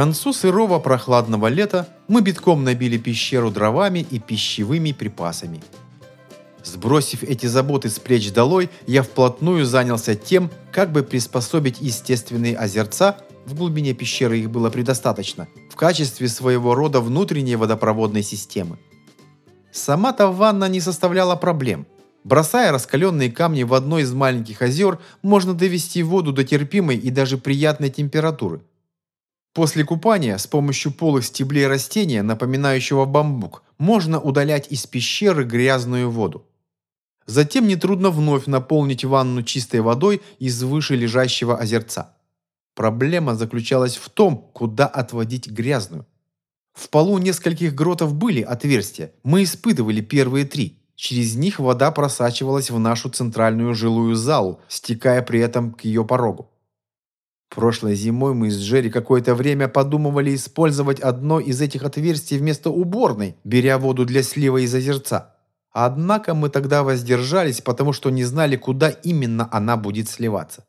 концу сырого прохладного лета мы битком набили пещеру дровами и пищевыми припасами. Сбросив эти заботы с плеч долой, я вплотную занялся тем, как бы приспособить естественные озерца, в глубине пещеры их было предостаточно, в качестве своего рода внутренней водопроводной системы. Сама-то ванна не составляла проблем. Бросая раскаленные камни в одно из маленьких озер, можно довести воду до терпимой и даже приятной температуры. После купания с помощью полых стеблей растения, напоминающего бамбук, можно удалять из пещеры грязную воду. Затем нетрудно вновь наполнить ванну чистой водой из выше лежащего озерца. Проблема заключалась в том, куда отводить грязную. В полу нескольких гротов были отверстия. Мы испытывали первые три. Через них вода просачивалась в нашу центральную жилую залу, стекая при этом к ее порогу. Прошлой зимой мы с Джерри какое-то время подумывали использовать одно из этих отверстий вместо уборной, беря воду для слива из озерца. Однако мы тогда воздержались, потому что не знали, куда именно она будет сливаться.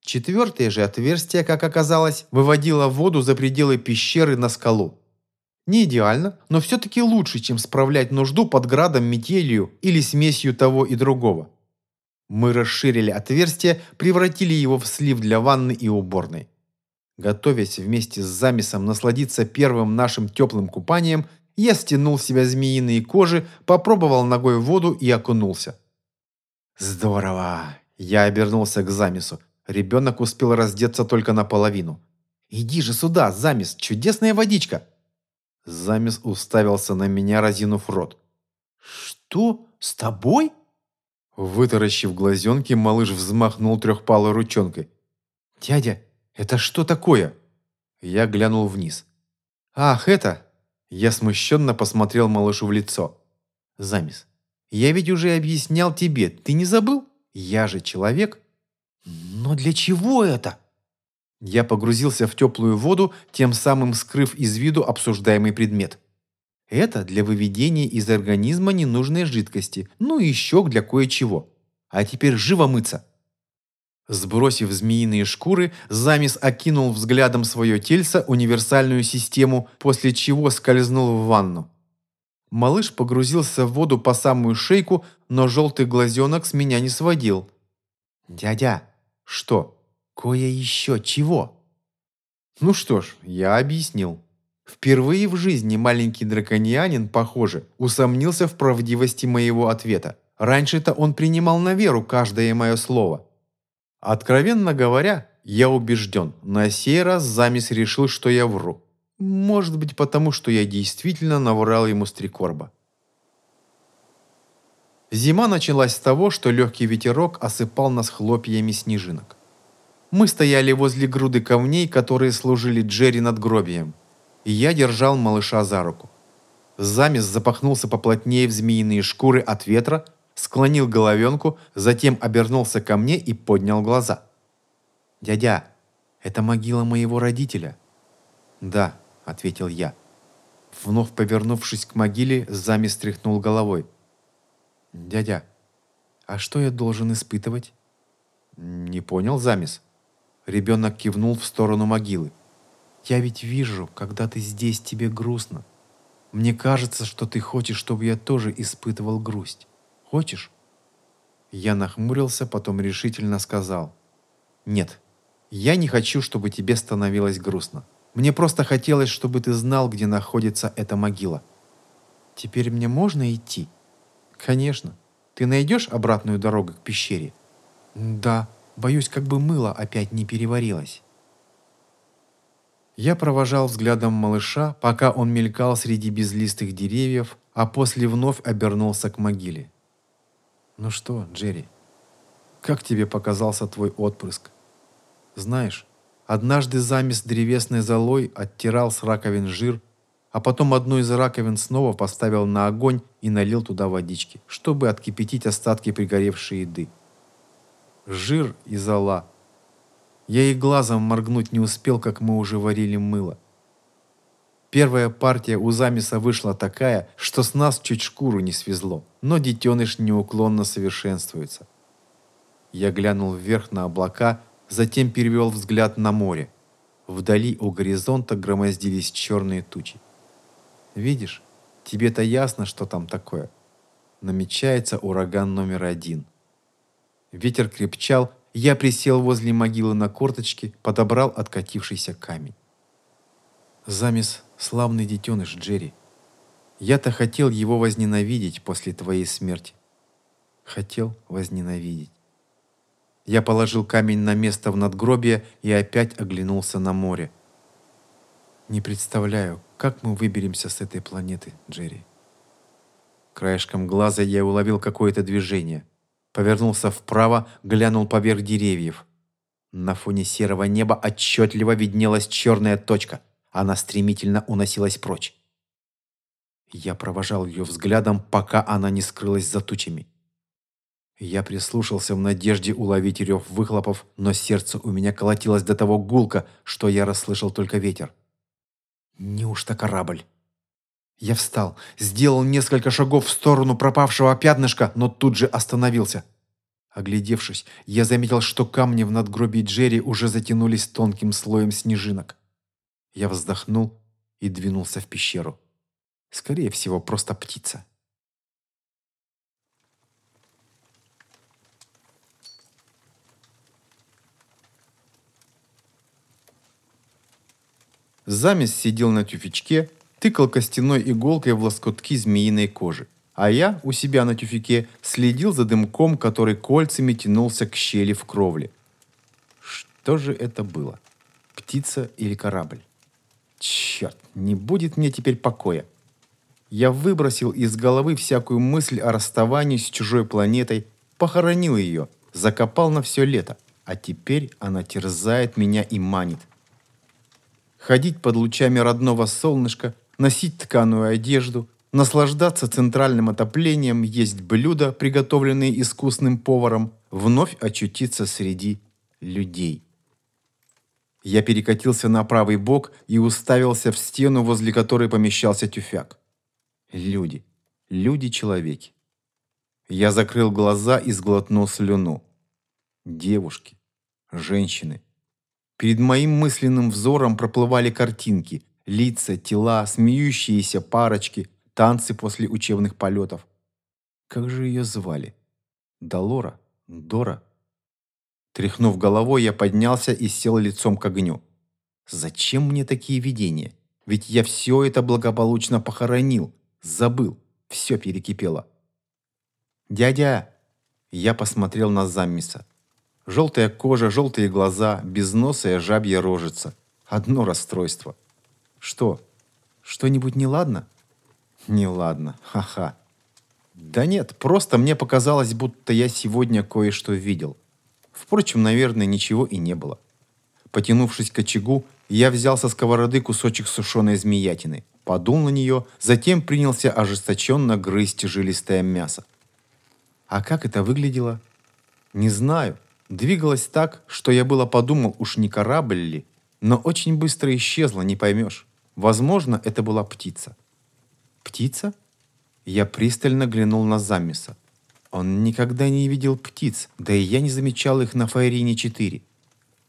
Четвертое же отверстие, как оказалось, выводило воду за пределы пещеры на скалу. Не идеально, но все-таки лучше, чем справлять нужду под градом, метелью или смесью того и другого. Мы расширили отверстие, превратили его в слив для ванны и уборной. Готовясь вместе с замесом насладиться первым нашим теплым купанием, я стянул с себя змеиные кожи, попробовал ногой воду и окунулся. «Здорово!» Я обернулся к замесу. Ребенок успел раздеться только наполовину. «Иди же сюда, замес! Чудесная водичка!» Замес уставился на меня, разинув рот. «Что? С тобой?» Вытаращив глазенки, малыш взмахнул трехпалой ручонкой. «Дядя, это что такое?» Я глянул вниз. «Ах, это...» Я смущенно посмотрел малышу в лицо. «Замес, я ведь уже объяснял тебе, ты не забыл? Я же человек». «Но для чего это?» Я погрузился в теплую воду, тем самым скрыв из виду обсуждаемый предмет. Это для выведения из организма ненужной жидкости, ну и еще для кое-чего. А теперь живо мыться. Сбросив змеиные шкуры, Замис окинул взглядом свое тельце универсальную систему, после чего скользнул в ванну. Малыш погрузился в воду по самую шейку, но желтый глазенок с меня не сводил. «Дядя!» «Что?» Кое еще чего? Ну что ж, я объяснил. Впервые в жизни маленький драконианин, похоже, усомнился в правдивости моего ответа. Раньше-то он принимал на веру каждое мое слово. Откровенно говоря, я убежден, на сей раз Замис решил, что я вру. Может быть, потому что я действительно наврал ему с три корба. Зима началась с того, что легкий ветерок осыпал нас хлопьями снежинок. Мы стояли возле груды камней, которые служили Джерри надгробием. И я держал малыша за руку. Замес запахнулся поплотнее в змеиные шкуры от ветра, склонил головенку, затем обернулся ко мне и поднял глаза. «Дядя, это могила моего родителя». «Да», — ответил я. Вновь повернувшись к могиле, Замес стряхнул головой. «Дядя, а что я должен испытывать?» «Не понял, Замес». Ребенок кивнул в сторону могилы. «Я ведь вижу, когда ты здесь, тебе грустно. Мне кажется, что ты хочешь, чтобы я тоже испытывал грусть. Хочешь?» Я нахмурился, потом решительно сказал. «Нет, я не хочу, чтобы тебе становилось грустно. Мне просто хотелось, чтобы ты знал, где находится эта могила. Теперь мне можно идти?» «Конечно. Ты найдешь обратную дорогу к пещере?» «Да», Боюсь, как бы мыло опять не переварилось. Я провожал взглядом малыша, пока он мелькал среди безлистых деревьев, а после вновь обернулся к могиле. «Ну что, Джерри, как тебе показался твой отпрыск? Знаешь, однажды замес древесной золой оттирал с раковин жир, а потом одну из раковин снова поставил на огонь и налил туда водички, чтобы откипятить остатки пригоревшей еды жир и зола. Я и глазом моргнуть не успел, как мы уже варили мыло. Первая партия у замеса вышла такая, что с нас чуть шкуру не свезло, но детеныш неуклонно совершенствуется. Я глянул вверх на облака, затем перевел взгляд на море. вдали у горизонта громоздились черные тучи. Видишь, тебе-то ясно, что там такое. Намечается ураган номер один. Ветер крепчал, я присел возле могилы на корточки, подобрал откатившийся камень. Замес – славный детеныш, Джерри. Я-то хотел его возненавидеть после твоей смерти. Хотел возненавидеть. Я положил камень на место в надгробие и опять оглянулся на море. Не представляю, как мы выберемся с этой планеты, Джерри. Краешком глаза я уловил какое-то движение. Повернулся вправо, глянул поверх деревьев. На фоне серого неба отчетливо виднелась черная точка. Она стремительно уносилась прочь. Я провожал ее взглядом, пока она не скрылась за тучами. Я прислушался в надежде уловить рев выхлопов, но сердце у меня колотилось до того гулко, что я расслышал только ветер. Неужто корабль? Я встал, сделал несколько шагов в сторону пропавшего пятнышка, но тут же остановился. Оглядевшись, я заметил, что камни в надгробии Джерри уже затянулись тонким слоем снежинок. Я вздохнул и двинулся в пещеру. Скорее всего, просто птица. Замес сидел на тюфячке, тыкал костяной иголкой в лоскутки змеиной кожи. А я у себя на тюфяке следил за дымком, который кольцами тянулся к щели в кровле. Что же это было? Птица или корабль? Черт, не будет мне теперь покоя. Я выбросил из головы всякую мысль о расставании с чужой планетой, похоронил ее, закопал на все лето, а теперь она терзает меня и манит ходить под лучами родного солнышка, носить тканую одежду, наслаждаться центральным отоплением, есть блюда, приготовленные искусным поваром, вновь очутиться среди людей. Я перекатился на правый бок и уставился в стену, возле которой помещался тюфяк. Люди. Люди-человеки. Я закрыл глаза и сглотнул слюну. Девушки. Женщины. Перед моим мысленным взором проплывали картинки, лица, тела, смеющиеся парочки, танцы после учебных полетов. Как же ее звали? Долора? Дора? Тряхнув головой, я поднялся и сел лицом к огню. Зачем мне такие видения? Ведь я все это благополучно похоронил, забыл, все перекипело. «Дядя!» Я посмотрел на Заммиса. Желтая кожа, желтые глаза, безносая жабья рожица. Одно расстройство. Что? Что-нибудь неладно? Неладно. Ха-ха. Да нет, просто мне показалось, будто я сегодня кое-что видел. Впрочем, наверное, ничего и не было. Потянувшись к очагу, я взял со сковороды кусочек сушеной змеятины, подул на нее, затем принялся ожесточенно грызть жилистое мясо. А как это выглядело? Не знаю. Двигалась так, что я было подумал, уж не корабль ли, но очень быстро исчезла, не поймешь. Возможно, это была птица. Птица? Я пристально глянул на Замиса. Он никогда не видел птиц, да и я не замечал их на Фаерине-4.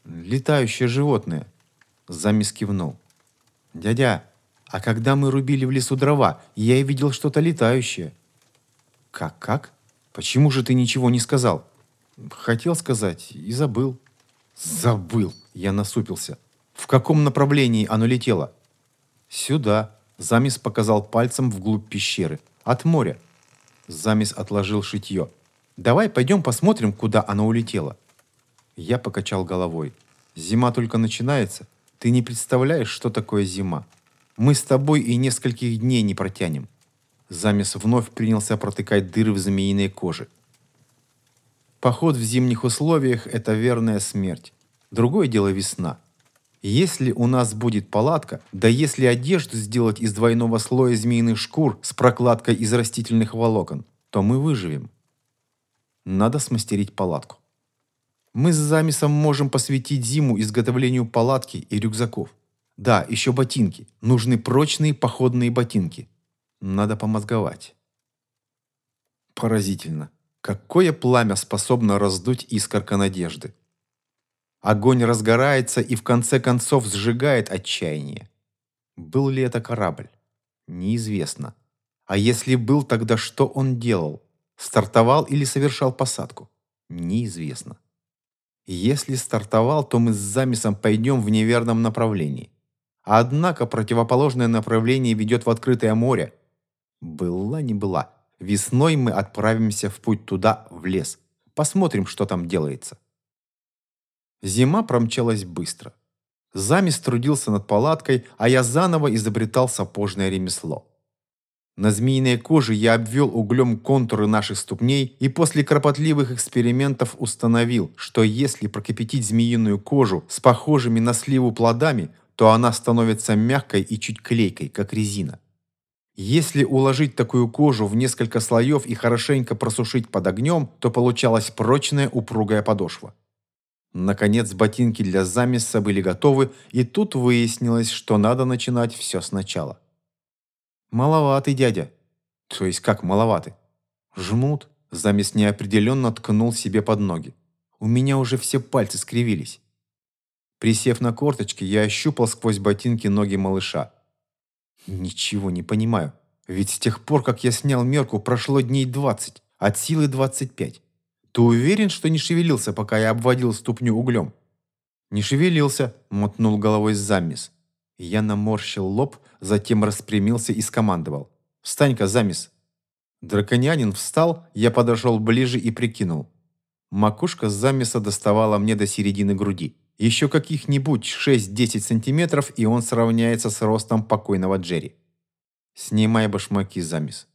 Летающее животное. Замис кивнул. «Дядя, а когда мы рубили в лесу дрова, я видел что-то летающее». «Как-как? Почему же ты ничего не сказал?» Хотел сказать и забыл. Забыл. Я насупился. В каком направлении оно летело? Сюда. Замис показал пальцем вглубь пещеры. От моря. Замис отложил шитье. Давай пойдем посмотрим, куда оно улетело. Я покачал головой. Зима только начинается. Ты не представляешь, что такое зима. Мы с тобой и нескольких дней не протянем. Замес вновь принялся протыкать дыры в змеиной коже. Поход в зимних условиях – это верная смерть. Другое дело весна. Если у нас будет палатка, да если одежду сделать из двойного слоя змеиных шкур с прокладкой из растительных волокон, то мы выживем. Надо смастерить палатку. Мы с Замисом можем посвятить зиму изготовлению палатки и рюкзаков. Да, еще ботинки. Нужны прочные походные ботинки. Надо помозговать. Поразительно. Какое пламя способно раздуть искорка надежды? Огонь разгорается и в конце концов сжигает отчаяние. Был ли это корабль? Неизвестно. А если был, тогда что он делал? Стартовал или совершал посадку? Неизвестно. Если стартовал, то мы с замесом пойдем в неверном направлении. Однако противоположное направление ведет в открытое море. Была не была. Весной мы отправимся в путь туда, в лес. Посмотрим, что там делается. Зима промчалась быстро. Замес трудился над палаткой, а я заново изобретал сапожное ремесло. На змеиной коже я обвел углем контуры наших ступней и после кропотливых экспериментов установил, что если прокипятить змеиную кожу с похожими на сливу плодами, то она становится мягкой и чуть клейкой, как резина. Если уложить такую кожу в несколько слоев и хорошенько просушить под огнем, то получалась прочная упругая подошва. Наконец ботинки для замеса были готовы, и тут выяснилось, что надо начинать все сначала. «Маловатый, дядя». «То есть как маловатый?» «Жмут». Замес неопределенно ткнул себе под ноги. «У меня уже все пальцы скривились». Присев на корточки, я ощупал сквозь ботинки ноги малыша. «Ничего не понимаю. Ведь с тех пор, как я снял мерку, прошло дней двадцать, от силы двадцать пять. Ты уверен, что не шевелился, пока я обводил ступню углем?» «Не шевелился», — мотнул головой замес. Я наморщил лоб, затем распрямился и скомандовал. «Встань-ка, замес!» Драконянин встал, я подошел ближе и прикинул. Макушка замеса доставала мне до середины груди. Еще каких-нибудь 6-10 сантиметров, и он сравняется с ростом покойного Джерри. «Снимай башмаки, замес.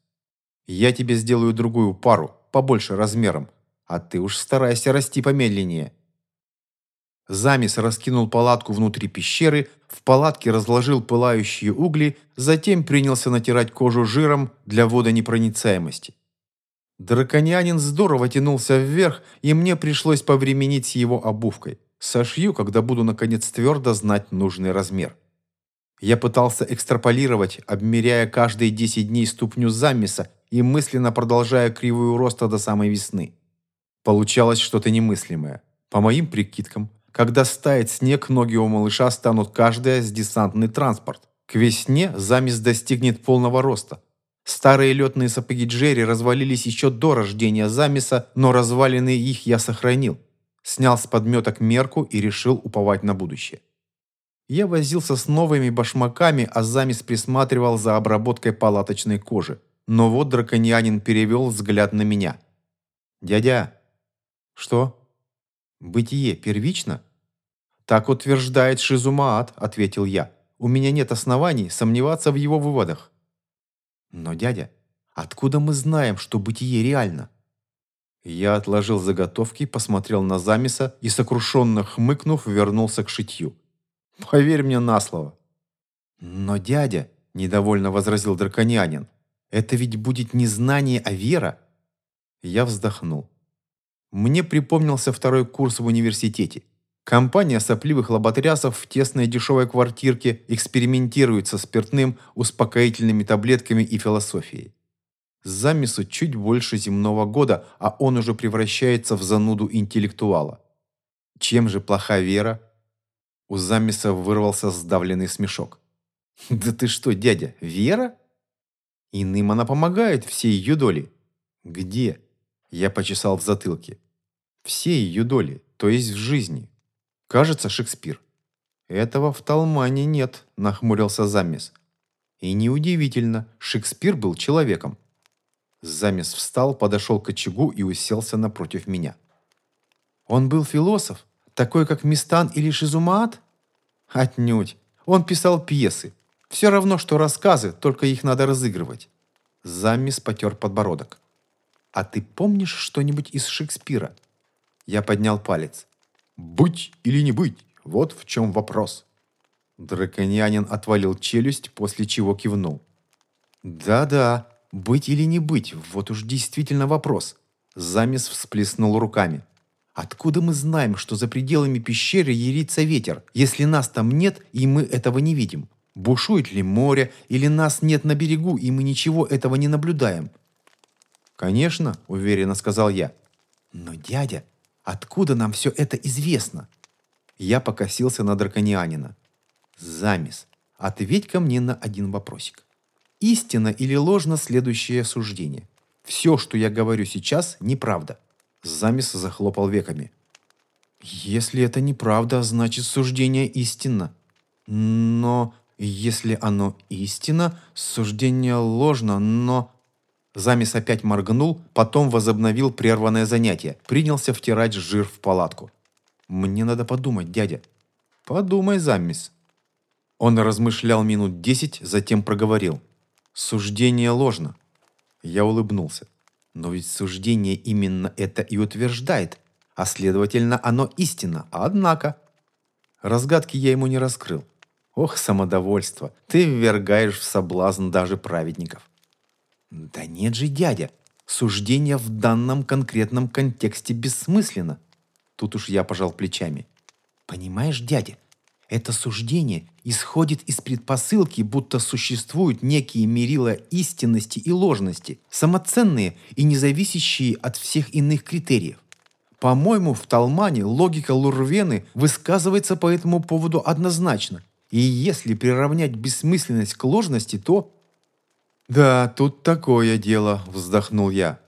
Я тебе сделаю другую пару, побольше размером, а ты уж старайся расти помедленнее. Замес раскинул палатку внутри пещеры, в палатке разложил пылающие угли, затем принялся натирать кожу жиром для водонепроницаемости. Драконянин здорово тянулся вверх, и мне пришлось повременить с его обувкой. Сошью, когда буду наконец твердо знать нужный размер. Я пытался экстраполировать, обмеряя каждые 10 дней ступню замеса и мысленно продолжая кривую роста до самой весны. Получалось что-то немыслимое. По моим прикидкам, когда стает снег, ноги у малыша станут каждая с десантный транспорт. К весне замес достигнет полного роста. Старые летные сапоги Джерри развалились еще до рождения замеса, но развалины их я сохранил. Снял с подметок мерку и решил уповать на будущее. Я возился с новыми башмаками, а замес присматривал за обработкой палаточной кожи. Но вот драконьянин перевел взгляд на меня. «Дядя!» «Что?» «Бытие первично?» «Так утверждает Шизумаат», — ответил я. «У меня нет оснований сомневаться в его выводах». «Но, дядя, откуда мы знаем, что бытие реально?» Я отложил заготовки, посмотрел на замеса и, сокрушенно хмыкнув, вернулся к шитью. «Поверь мне на слово». «Но, дядя», — недовольно возразил драконянин, «это ведь будет не знание, а вера». Я вздохнул. Мне припомнился второй курс в университете. Компания сопливых лоботрясов в тесной дешевой квартирке экспериментирует со спиртным, успокоительными таблетками и философией. Замесу чуть больше земного года, а он уже превращается в зануду интеллектуала. Чем же плоха вера? У Замеса вырвался сдавленный смешок. «Да ты что, дядя, вера?» «Иным она помогает всей ее доли». «Где?» Я почесал в затылке. «Все ее доли, то есть в жизни, Кажется, Шекспир. Этого в Талмане нет, нахмурился Замес. И неудивительно, Шекспир был человеком. Замес встал, подошел к очагу и уселся напротив меня. Он был философ, такой как Мистан или Шизумаат? Отнюдь. Он писал пьесы. Все равно, что рассказы, только их надо разыгрывать. Замес потер подбородок. «А ты помнишь что-нибудь из Шекспира?» Я поднял палец. «Быть или не быть? Вот в чем вопрос». Драконянин отвалил челюсть, после чего кивнул. «Да-да, быть или не быть, вот уж действительно вопрос». Замес всплеснул руками. «Откуда мы знаем, что за пределами пещеры ярится ветер, если нас там нет и мы этого не видим? Бушует ли море, или нас нет на берегу, и мы ничего этого не наблюдаем?» «Конечно», — уверенно сказал я. «Но, дядя, Откуда нам все это известно? Я покосился на драконианина. Замес. Ответь ко мне на один вопросик. Истина или ложно следующее суждение? Все, что я говорю сейчас, неправда. Замес захлопал веками. Если это неправда, значит суждение истинно. Но если оно истина, суждение ложно, но... Замес опять моргнул, потом возобновил прерванное занятие, принялся втирать жир в палатку. «Мне надо подумать, дядя». «Подумай, Замес». Он размышлял минут десять, затем проговорил. «Суждение ложно». Я улыбнулся. «Но ведь суждение именно это и утверждает, а следовательно, оно истинно. Однако...» Разгадки я ему не раскрыл. Ох, самодовольство, ты ввергаешь в соблазн даже праведников. Да нет же, дядя, суждение в данном конкретном контексте бессмысленно. Тут уж я пожал плечами. Понимаешь, дядя, это суждение исходит из предпосылки, будто существуют некие мерила истинности и ложности, самоценные и независящие от всех иных критериев. По-моему, в Талмане логика Лурвены высказывается по этому поводу однозначно. И если приравнять бессмысленность к ложности, то... «Да, тут такое дело», — вздохнул я.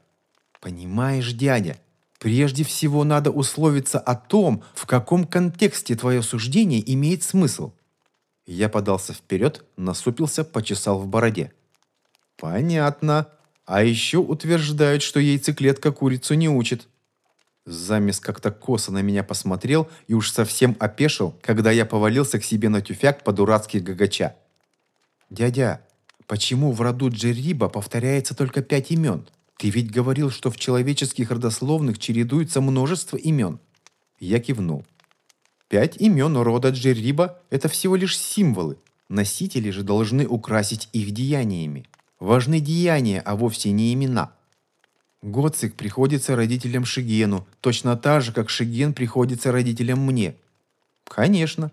«Понимаешь, дядя, прежде всего надо условиться о том, в каком контексте твое суждение имеет смысл». Я подался вперед, насупился, почесал в бороде. «Понятно. А еще утверждают, что яйцеклетка курицу не учит». Замес как-то косо на меня посмотрел и уж совсем опешил, когда я повалился к себе на тюфяк по-дурацки гагача. «Дядя, почему в роду Джерриба повторяется только пять имен? Ты ведь говорил, что в человеческих родословных чередуется множество имен». Я кивнул. «Пять имен рода Джерриба – это всего лишь символы. Носители же должны украсить их деяниями. Важны деяния, а вовсе не имена». Гоцик приходится родителям Шигену, точно так же, как Шиген приходится родителям мне. Конечно.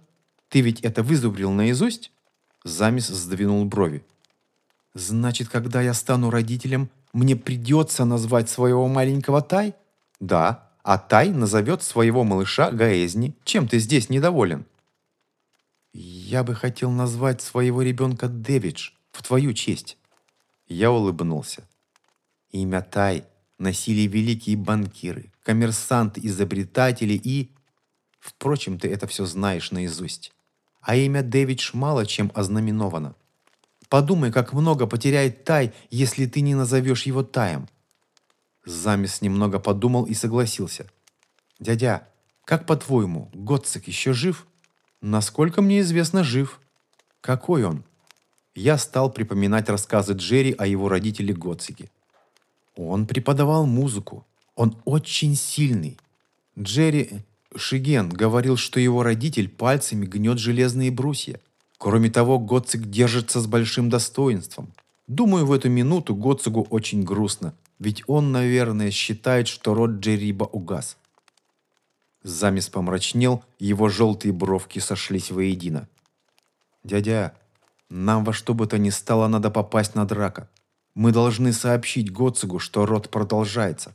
Ты ведь это вызубрил наизусть? Замес сдвинул брови. Значит, когда я стану родителем, мне придется назвать своего маленького Тай? Да, а Тай назовет своего малыша Гаэзни. Чем ты здесь недоволен? Я бы хотел назвать своего ребенка Дэвидж в твою честь. Я улыбнулся. Имя Тай носили великие банкиры, коммерсанты, изобретатели и... Впрочем, ты это все знаешь наизусть. А имя Дэвидж мало чем ознаменовано. Подумай, как много потеряет Тай, если ты не назовешь его Таем. Замес немного подумал и согласился. «Дядя, как по-твоему, Готцик еще жив?» «Насколько мне известно, жив». «Какой он?» Я стал припоминать рассказы Джерри о его родителе Готцике. Он преподавал музыку. Он очень сильный. Джерри Шиген говорил, что его родитель пальцами гнет железные брусья. Кроме того, Гоцик держится с большим достоинством. Думаю, в эту минуту Гоцигу очень грустно, ведь он, наверное, считает, что род Джериба угас. Замес помрачнел, его желтые бровки сошлись воедино. «Дядя, нам во что бы то ни стало надо попасть на драка. Мы должны сообщить Гоцигу, что род продолжается.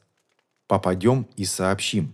Попадем и сообщим.